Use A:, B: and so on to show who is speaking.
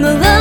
A: 怎么了？